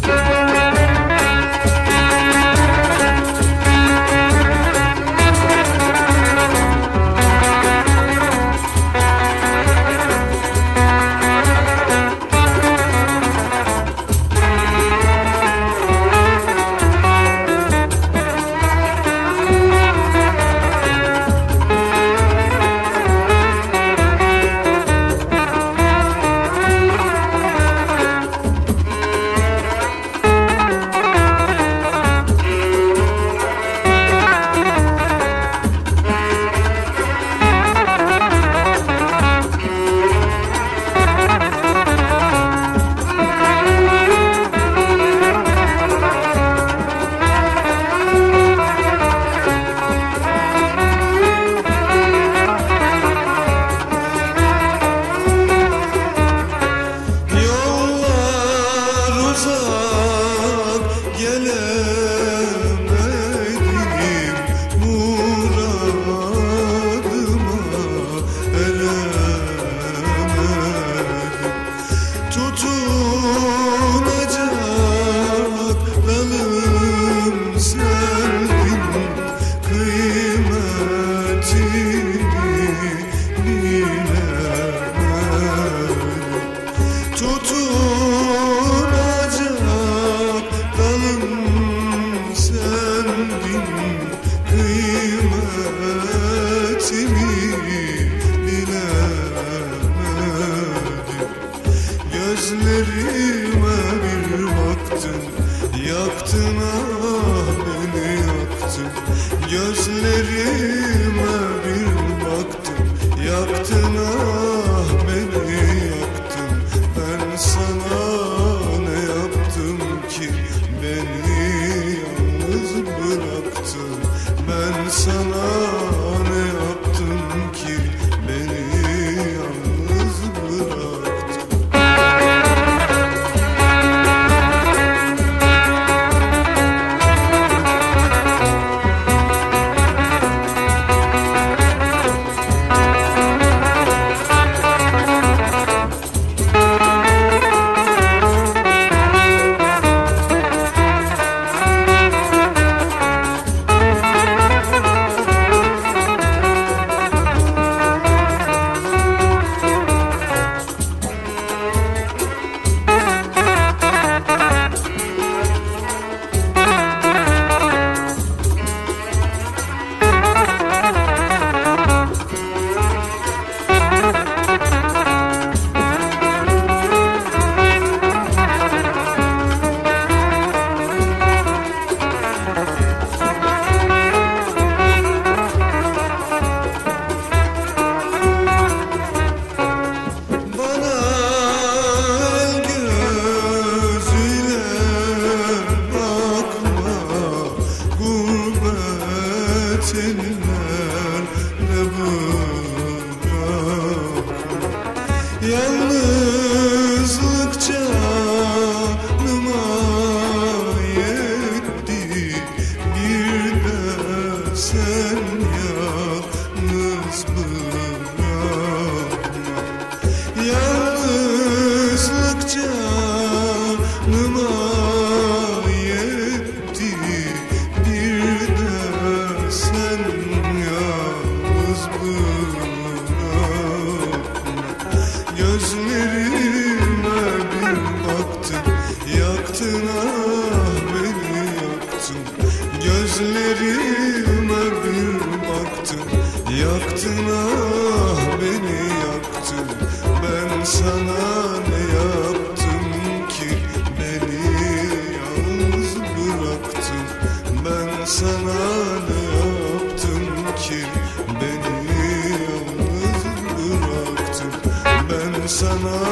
Yeah. Gözlerime bir baktın Yaktın ah beni yaktın. Ben sana ne yaptım ki? Beni yalnız bıraktın. Ben sana Ah Gözlerime bir baktın. Yaktın ah beni yaktın. Ben sana ne yaptım ki? Beni yalnız bıraktın. Ben sana Beni